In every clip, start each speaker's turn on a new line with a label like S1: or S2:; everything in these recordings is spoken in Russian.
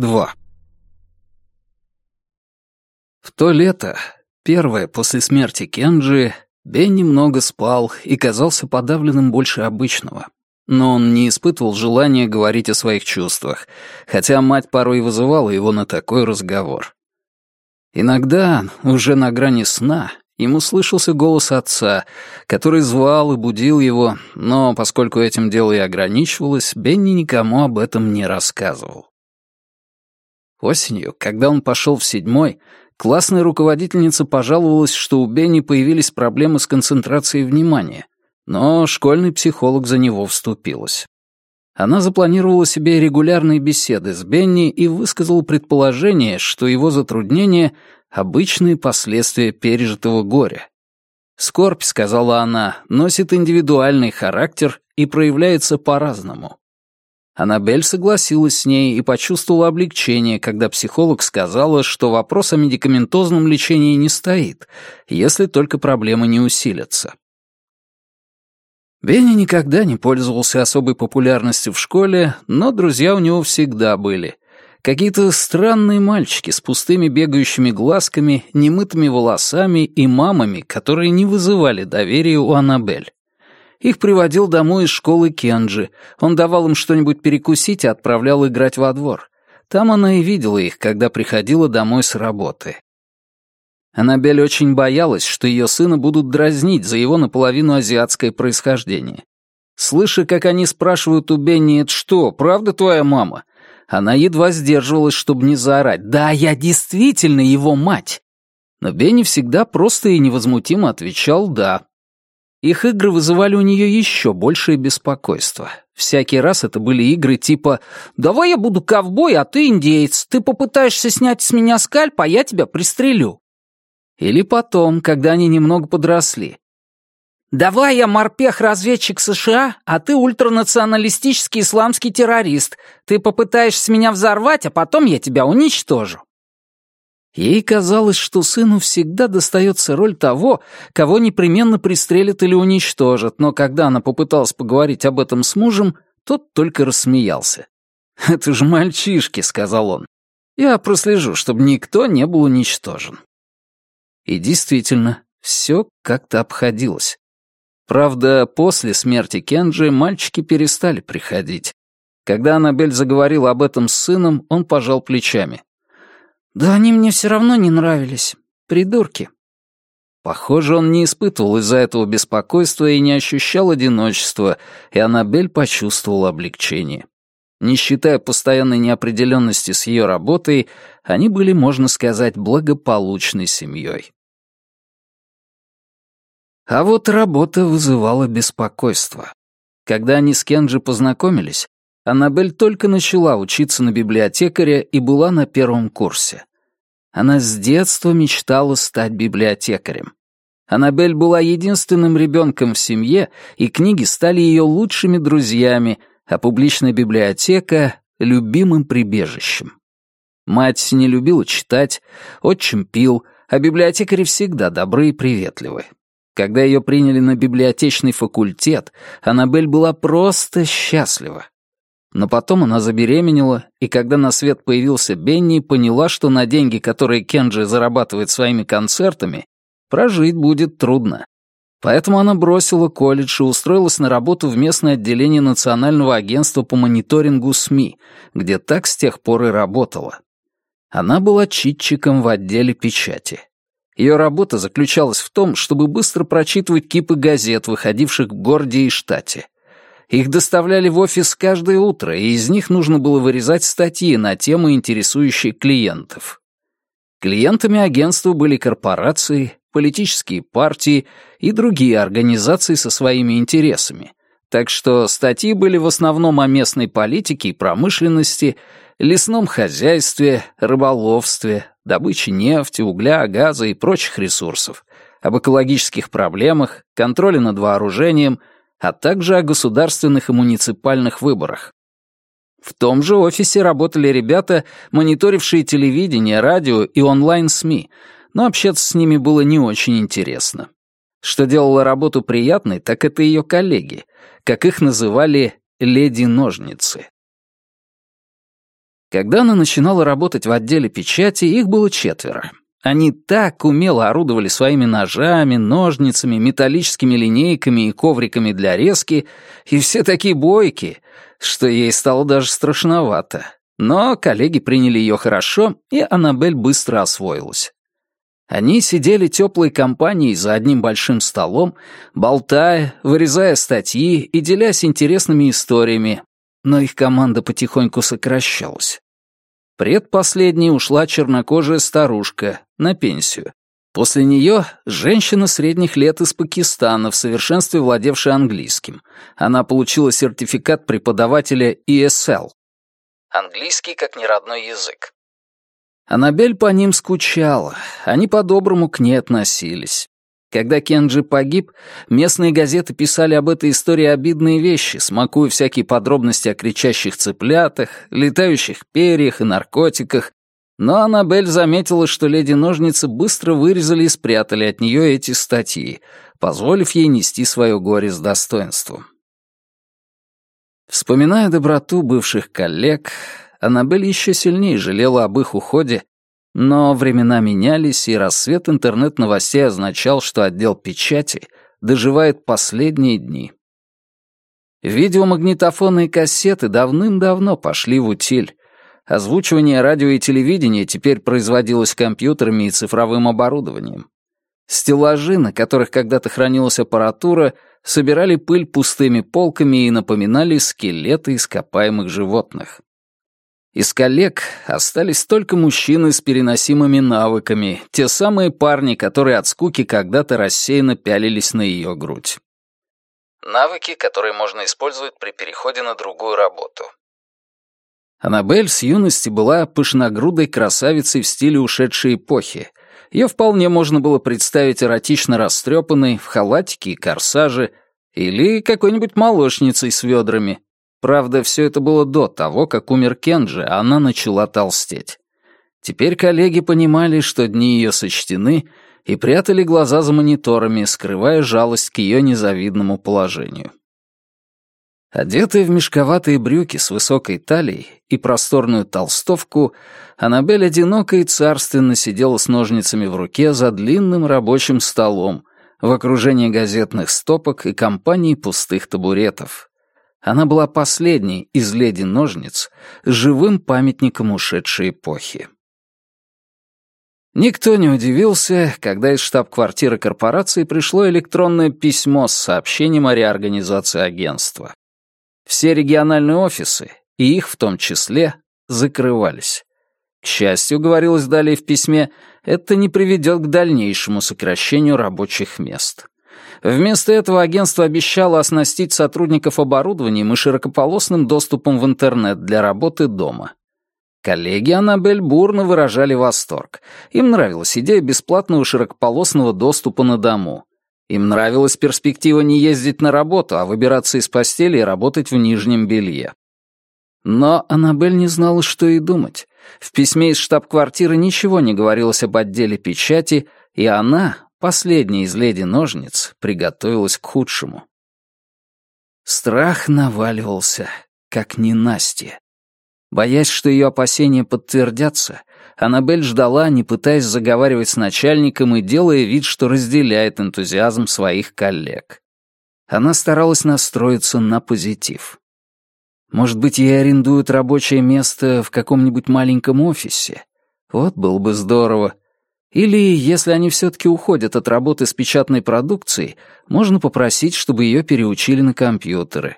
S1: 2. В то лето, первое после смерти Кенджи, Бенни много спал и казался подавленным больше обычного. Но он не испытывал желания говорить о своих чувствах, хотя мать порой вызывала его на такой разговор. Иногда, уже на грани сна, ему слышался голос отца, который звал и будил его, но поскольку этим дело и ограничивалось, Бенни никому об этом не рассказывал. Осенью, когда он пошел в седьмой, классная руководительница пожаловалась, что у Бенни появились проблемы с концентрацией внимания, но школьный психолог за него вступилась. Она запланировала себе регулярные беседы с Бенни и высказала предположение, что его затруднения — обычные последствия пережитого горя. Скорбь, сказала она, носит индивидуальный характер и проявляется по-разному. Аннабель согласилась с ней и почувствовала облегчение, когда психолог сказала, что вопрос о медикаментозном лечении не стоит, если только проблемы не усилятся. Бенни никогда не пользовался особой популярностью в школе, но друзья у него всегда были. Какие-то странные мальчики с пустыми бегающими глазками, немытыми волосами и мамами, которые не вызывали доверия у Аннабель. Их приводил домой из школы Кенджи. Он давал им что-нибудь перекусить и отправлял играть во двор. Там она и видела их, когда приходила домой с работы. Аннабель очень боялась, что ее сына будут дразнить за его наполовину азиатское происхождение. Слыша, как они спрашивают у Бенни, «Это что, правда твоя мама?» Она едва сдерживалась, чтобы не заорать. «Да, я действительно его мать!» Но Бенни всегда просто и невозмутимо отвечал «да». Их игры вызывали у нее еще большее беспокойство. Всякий раз это были игры типа «Давай я буду ковбой, а ты индейец. Ты попытаешься снять с меня скальп, а я тебя пристрелю». Или потом, когда они немного подросли. «Давай я морпех-разведчик США, а ты ультранационалистический исламский террорист. Ты попытаешься меня взорвать, а потом я тебя уничтожу». Ей казалось, что сыну всегда достается роль того, кого непременно пристрелят или уничтожат, но когда она попыталась поговорить об этом с мужем, тот только рассмеялся. «Это же мальчишки», — сказал он. «Я прослежу, чтобы никто не был уничтожен». И действительно, все как-то обходилось. Правда, после смерти Кенджи мальчики перестали приходить. Когда Аннабель заговорила об этом с сыном, он пожал плечами. «Да они мне все равно не нравились. Придурки». Похоже, он не испытывал из-за этого беспокойства и не ощущал одиночества, и Аннабель почувствовала облегчение. Не считая постоянной неопределенности с ее работой, они были, можно сказать, благополучной семьей. А вот работа вызывала беспокойство. Когда они с Кенджи познакомились, Аннабель только начала учиться на библиотекаря и была на первом курсе. Она с детства мечтала стать библиотекарем. Аннабель была единственным ребенком в семье, и книги стали ее лучшими друзьями, а публичная библиотека — любимым прибежищем. Мать не любила читать, отчим пил, а библиотекари всегда добры и приветливы. Когда ее приняли на библиотечный факультет, Аннабель была просто счастлива. Но потом она забеременела, и когда на свет появился Бенни, поняла, что на деньги, которые Кенджи зарабатывает своими концертами, прожить будет трудно. Поэтому она бросила колледж и устроилась на работу в местное отделение Национального агентства по мониторингу СМИ, где так с тех пор и работала. Она была читчиком в отделе печати. Ее работа заключалась в том, чтобы быстро прочитывать кипы газет, выходивших в городе и штате — их доставляли в офис каждое утро, и из них нужно было вырезать статьи на темы, интересующие клиентов. Клиентами агентства были корпорации, политические партии и другие организации со своими интересами. Так что статьи были в основном о местной политике и промышленности, лесном хозяйстве, рыболовстве, добыче нефти, угля, газа и прочих ресурсов, об экологических проблемах, контроле над вооружением — а также о государственных и муниципальных выборах. В том же офисе работали ребята, мониторившие телевидение, радио и онлайн-СМИ, но общаться с ними было не очень интересно. Что делало работу приятной, так это ее коллеги, как их называли «леди-ножницы». Когда она начинала работать в отделе печати, их было четверо. Они так умело орудовали своими ножами, ножницами, металлическими линейками и ковриками для резки, и все такие бойкие, что ей стало даже страшновато. Но коллеги приняли ее хорошо, и Аннабель быстро освоилась. Они сидели теплой компанией за одним большим столом, болтая, вырезая статьи и делясь интересными историями, но их команда потихоньку сокращалась. Предпоследней ушла чернокожая старушка на пенсию. После нее женщина средних лет из Пакистана, в совершенстве владевшая английским. Она получила сертификат преподавателя ESL. Английский как неродной язык. Аннабель по ним скучала, они по-доброму к ней относились. Когда Кенджи погиб, местные газеты писали об этой истории обидные вещи, смакуя всякие подробности о кричащих цыплятах, летающих перьях и наркотиках, но Аннабель заметила, что леди-ножницы быстро вырезали и спрятали от нее эти статьи, позволив ей нести свое горе с достоинством. Вспоминая доброту бывших коллег, Аннабель еще сильнее жалела об их уходе но времена менялись, и рассвет интернет-новостей означал, что отдел печати доживает последние дни. Видеомагнитофоны и кассеты давным-давно пошли в утиль. Озвучивание радио и телевидения теперь производилось компьютерами и цифровым оборудованием. Стеллажи, на которых когда-то хранилась аппаратура, собирали пыль пустыми полками и напоминали скелеты ископаемых животных. Из коллег остались только мужчины с переносимыми навыками, те самые парни, которые от скуки когда-то рассеянно пялились на ее грудь. Навыки, которые можно использовать при переходе на другую работу. Аннабель с юности была пышногрудой красавицей в стиле ушедшей эпохи. Ее вполне можно было представить эротично растрепанной, в халатике и корсаже, или какой-нибудь молочницей с ведрами, Правда, все это было до того, как умер Кенджи, а она начала толстеть. Теперь коллеги понимали, что дни ее сочтены, и прятали глаза за мониторами, скрывая жалость к ее незавидному положению. Одетая в мешковатые брюки с высокой талией и просторную толстовку, Аннабель одиноко и царственно сидела с ножницами в руке за длинным рабочим столом в окружении газетных стопок и компании пустых табуретов, она была последней из леди-ножниц, живым памятником ушедшей эпохи. Никто не удивился, когда из штаб-квартиры корпорации пришло электронное письмо с сообщением о реорганизации агентства. Все региональные офисы, и их в том числе, закрывались. К счастью, говорилось далее в письме, это не приведет к дальнейшему сокращению рабочих мест. Вместо этого агентство обещало оснастить сотрудников оборудованием и широкополосным доступом в интернет для работы дома. Коллеги Аннабель бурно выражали восторг. Им нравилась идея бесплатного широкополосного доступа на дому. Им нравилась перспектива не ездить на работу, а выбираться из постели и работать в нижнем белье. Но Аннабель не знала, что и думать. В письме из штаб-квартиры ничего не говорилось об отделе печати, и она, Последняя из леди-ножниц приготовилась к худшему. Страх наваливался, как ненастье. Боясь, что ее опасения подтвердятся, Аннабель ждала, не пытаясь заговаривать с начальником и делая вид, что разделяет энтузиазм своих коллег. Она старалась настроиться на позитив. Может быть, ей арендуют рабочее место в каком-нибудь маленьком офисе? Вот было бы здорово. Или, если они все-таки уходят от работы с печатной продукцией, можно попросить, чтобы ее переучили на компьютеры.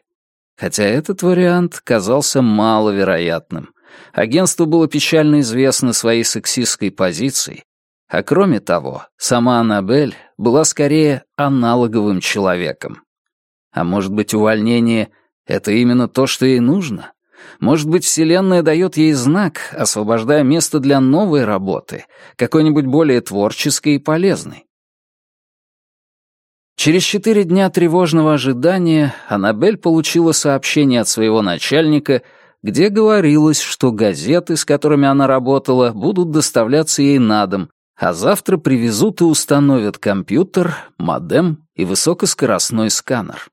S1: Хотя этот вариант казался маловероятным. Агентству было печально известно своей сексистской позицией, а кроме того, сама Аннабель была скорее аналоговым человеком. А может быть, увольнение — это именно то, что ей нужно? Может быть, Вселенная дает ей знак, освобождая место для новой работы, какой-нибудь более творческой и полезной. Через четыре дня тревожного ожидания Аннабель получила сообщение от своего начальника, где говорилось, что газеты, с которыми она работала, будут доставляться ей на дом, а завтра привезут и установят компьютер, модем и высокоскоростной сканер.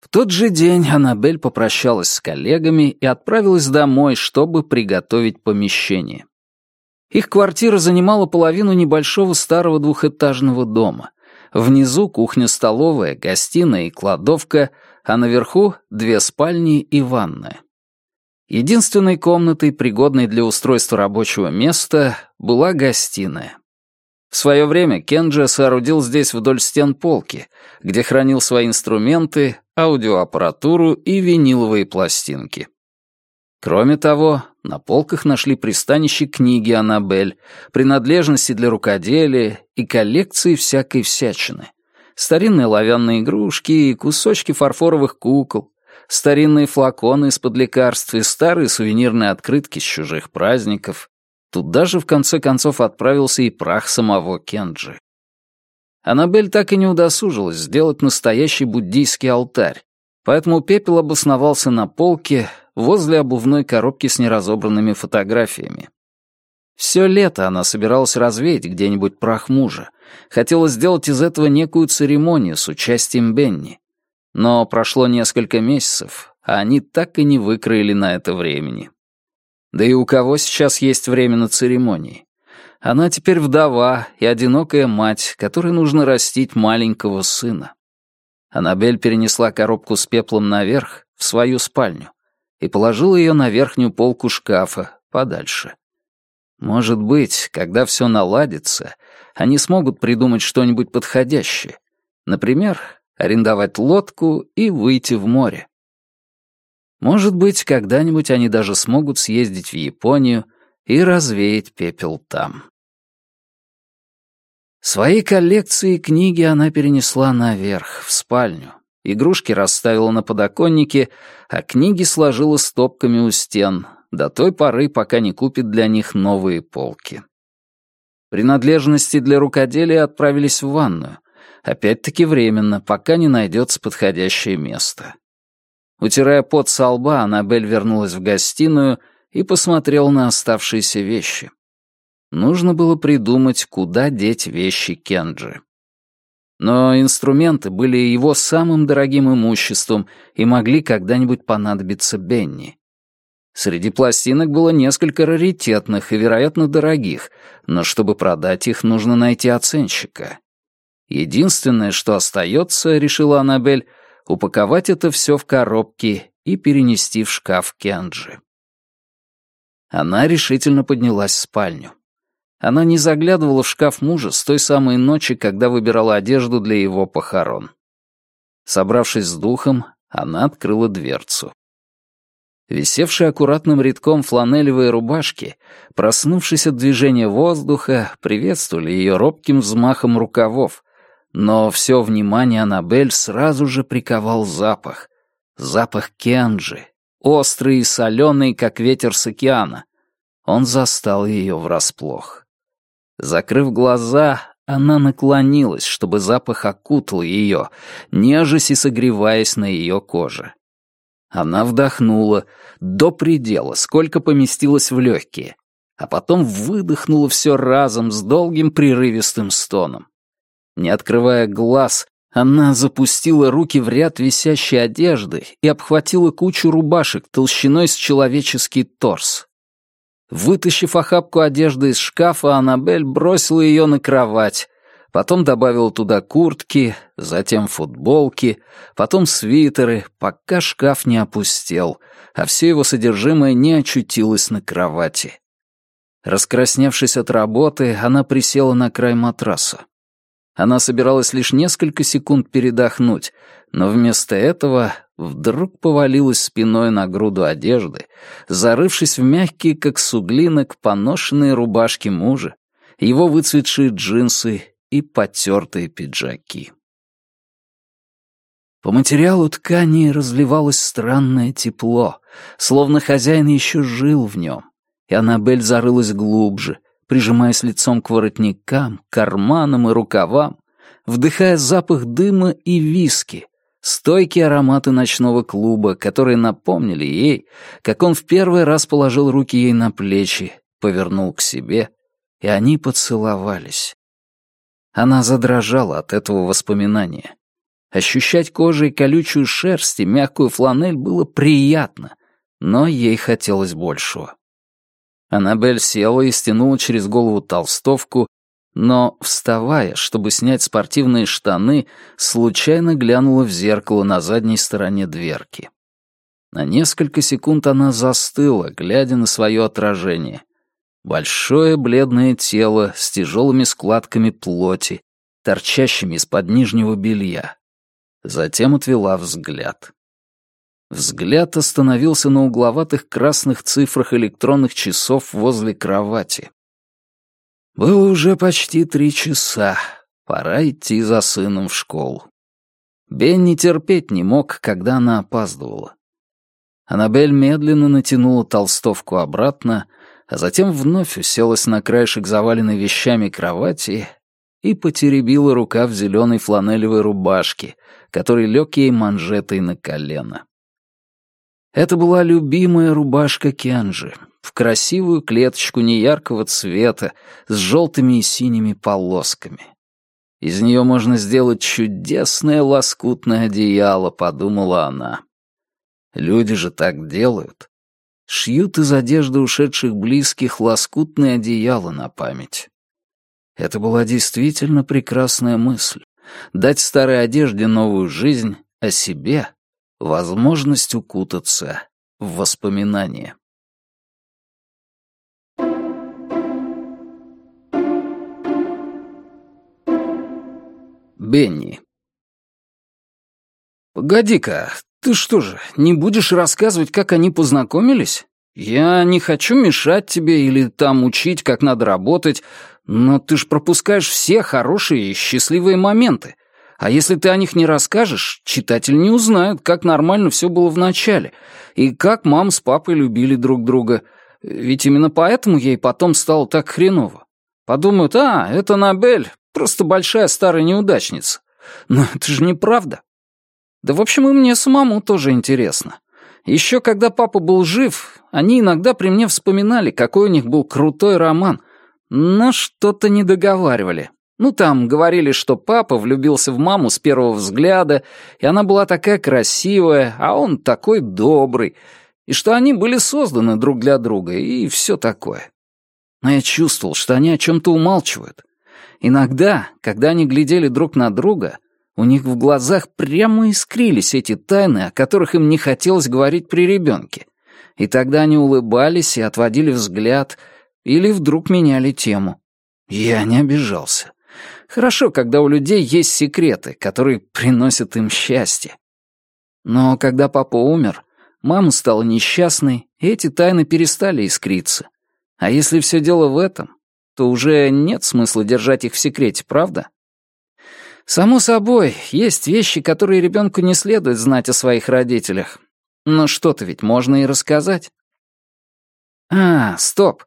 S1: В тот же день Аннабель попрощалась с коллегами и отправилась домой, чтобы приготовить помещение. Их квартира занимала половину небольшого старого двухэтажного дома. Внизу кухня-столовая, гостиная и кладовка, а наверху две спальни и ванная. Единственной комнатой, пригодной для устройства рабочего места, была гостиная. В свое время Кенджи соорудил здесь вдоль стен полки, где хранил свои инструменты, аудиоаппаратуру и виниловые пластинки. Кроме того, на полках нашли пристанище книги Аннабель, принадлежности для рукоделия и коллекции всякой всячины. Старинные оловянные игрушки и кусочки фарфоровых кукол, старинные флаконы из-под лекарств и старые сувенирные открытки с чужих праздников. Туда же в конце концов отправился и прах самого Кенджи. Аннабель так и не удосужилась сделать настоящий буддийский алтарь, поэтому пепел обосновался на полке возле обувной коробки с неразобранными фотографиями. Все лето она собиралась развеять где-нибудь прах мужа, хотела сделать из этого некую церемонию с участием Бенни. Но прошло несколько месяцев, а они так и не выкроили на это времени. Да и у кого сейчас есть время на церемонии? Она теперь вдова и одинокая мать, которой нужно растить маленького сына. Аннабель перенесла коробку с пеплом наверх, в свою спальню, и положила ее на верхнюю полку шкафа, подальше. Может быть, когда все наладится, они смогут придумать что-нибудь подходящее. Например, арендовать лодку и выйти в море. Может быть, когда-нибудь они даже смогут съездить в Японию и развеять пепел там. Свои коллекции и книги она перенесла наверх, в спальню. Игрушки расставила на подоконнике, а книги сложила стопками у стен, до той поры, пока не купит для них новые полки. Принадлежности для рукоделия отправились в ванную, опять-таки временно, пока не найдется подходящее место. Утирая пот со лба, Аннабель вернулась в гостиную и посмотрела на оставшиеся вещи. Нужно было придумать, куда деть вещи Кенджи. Но инструменты были его самым дорогим имуществом и могли когда-нибудь понадобиться Бенни. Среди пластинок было несколько раритетных и, вероятно, дорогих, но чтобы продать их, нужно найти оценщика. Единственное, что остается, решила Аннабель, упаковать это все в коробки и перенести в шкаф Кенджи. Она решительно поднялась в спальню. Она не заглядывала в шкаф мужа с той самой ночи, когда выбирала одежду для его похорон. Собравшись с духом, она открыла дверцу. Висевшие аккуратным рядком фланелевые рубашки, проснувшись от движения воздуха, приветствовали ее робким взмахом рукавов, но все внимание Аннабель сразу же приковал запах. Запах кенджи, острый и соленый, как ветер с океана. Он застал ее врасплох. Закрыв глаза, она наклонилась, чтобы запах окутал ее, нежась и согреваясь на ее коже. Она вдохнула до предела, сколько поместилось в легкие, а потом выдохнула все разом с долгим прерывистым стоном. Не открывая глаз, она запустила руки в ряд висящей одежды и обхватила кучу рубашек толщиной с человеческий торс. Вытащив охапку одежды из шкафа, Аннабель бросила ее на кровать, потом добавила туда куртки, затем футболки, потом свитеры, пока шкаф не опустел, а все его содержимое не очутилось на кровати. Раскрасневшись от работы, она присела на край матраса. Она собиралась лишь несколько секунд передохнуть, но вместо этого вдруг повалилась спиной на груду одежды, зарывшись в мягкие, как суглинок, поношенные рубашки мужа, его выцветшие джинсы и потертые пиджаки. По материалу ткани разливалось странное тепло, словно хозяин еще жил в нем, и Аннабель зарылась глубже — прижимаясь лицом к воротникам, карманам и рукавам, вдыхая запах дыма и виски, стойкие ароматы ночного клуба, которые напомнили ей, как он в первый раз положил руки ей на плечи, повернул к себе, и они поцеловались. Она задрожала от этого воспоминания. Ощущать кожей колючую шерсть и мягкую фланель было приятно, но ей хотелось большего. Аннабель села и стянула через голову толстовку, но, вставая, чтобы снять спортивные штаны, случайно глянула в зеркало на задней стороне дверки. На несколько секунд она застыла, глядя на свое отражение. Большое бледное тело с тяжелыми складками плоти, торчащими из-под нижнего белья. Затем отвела взгляд. Взгляд остановился на угловатых красных цифрах электронных часов возле кровати. Было уже почти три часа. Пора идти за сыном в школу. Бенни терпеть не мог, когда она опаздывала. Аннабель медленно натянула толстовку обратно, а затем вновь уселась на краешек заваленной вещами кровати и потеребила рукав зеленой фланелевой рубашки, который лег ей манжетой на колено. Это была любимая рубашка Кенджи, в красивую клеточку неяркого цвета с желтыми и синими полосками. Из нее можно сделать чудесное лоскутное одеяло, подумала она. Люди же так делают. Шьют из одежды ушедших близких лоскутное одеяло на память. Это была действительно прекрасная мысль. Дать старой одежде новую жизнь, а себе — возможность укутаться в воспоминания. Бенни. «Погоди-ка, ты что же, не будешь рассказывать, как они познакомились? Я не хочу мешать тебе или там учить, как надо работать, но ты ж пропускаешь все хорошие и счастливые моменты. А если ты о них не расскажешь, читатель не узнает, как нормально все было в начале, и как мам с папой любили друг друга. Ведь именно поэтому ей потом стало так хреново. Подумают, а, это Набель, просто большая старая неудачница. Но это же неправда. Да, в общем, и мне самому тоже интересно. Еще когда папа был жив, они иногда при мне вспоминали, какой у них был крутой роман, но что-то не договаривали. Ну, там говорили, что папа влюбился в маму с первого взгляда, и она была такая красивая, а он такой добрый, и что они были созданы друг для друга, и все такое. Но я чувствовал, что они о чем-то умалчивают. Иногда, когда они глядели друг на друга, у них в глазах прямо искрились эти тайны, о которых им не хотелось говорить при ребенке. И тогда они улыбались и отводили взгляд, или вдруг меняли тему. Я не обижался. Хорошо, когда у людей есть секреты, которые приносят им счастье. Но когда папа умер, мама стала несчастной, и эти тайны перестали искриться. А если все дело в этом, то уже нет смысла держать их в секрете, правда? Само собой, есть вещи, которые ребенку не следует знать о своих родителях. Но что-то ведь можно и рассказать. А, стоп.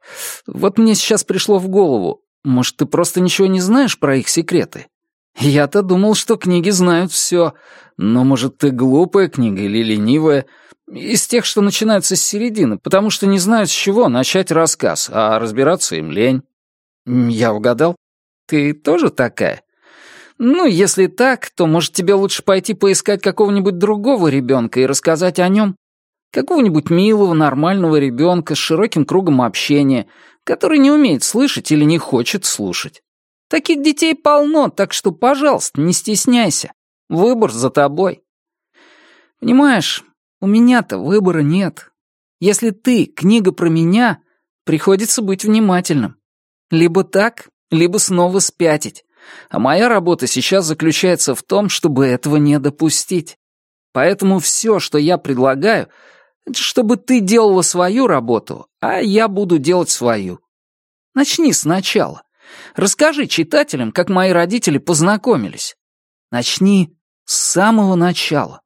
S1: Вот мне сейчас пришло в голову. Может, ты просто ничего не знаешь про их секреты? Я-то думал, что книги знают все. Но, может, ты глупая книга или ленивая? Из тех, что начинаются с середины, потому что не знают, с чего начать рассказ, а разбираться им лень. Я угадал? Ты тоже такая? Ну, если так, то, может, тебе лучше пойти поискать какого-нибудь другого ребенка и рассказать о нем? Какого-нибудь милого, нормального ребенка с широким кругом общения, который не умеет слышать или не хочет слушать. Таких детей полно, так что, пожалуйста, не стесняйся. Выбор за тобой. Понимаешь, у меня-то выбора нет. Если ты книга про меня, приходится быть внимательным. Либо так, либо снова спятить. А моя работа сейчас заключается в том, чтобы этого не допустить. Поэтому все, что я предлагаю, чтобы ты делала свою работу, а я буду делать свою. Начни сначала. Расскажи читателям, как мои родители познакомились. Начни с самого начала.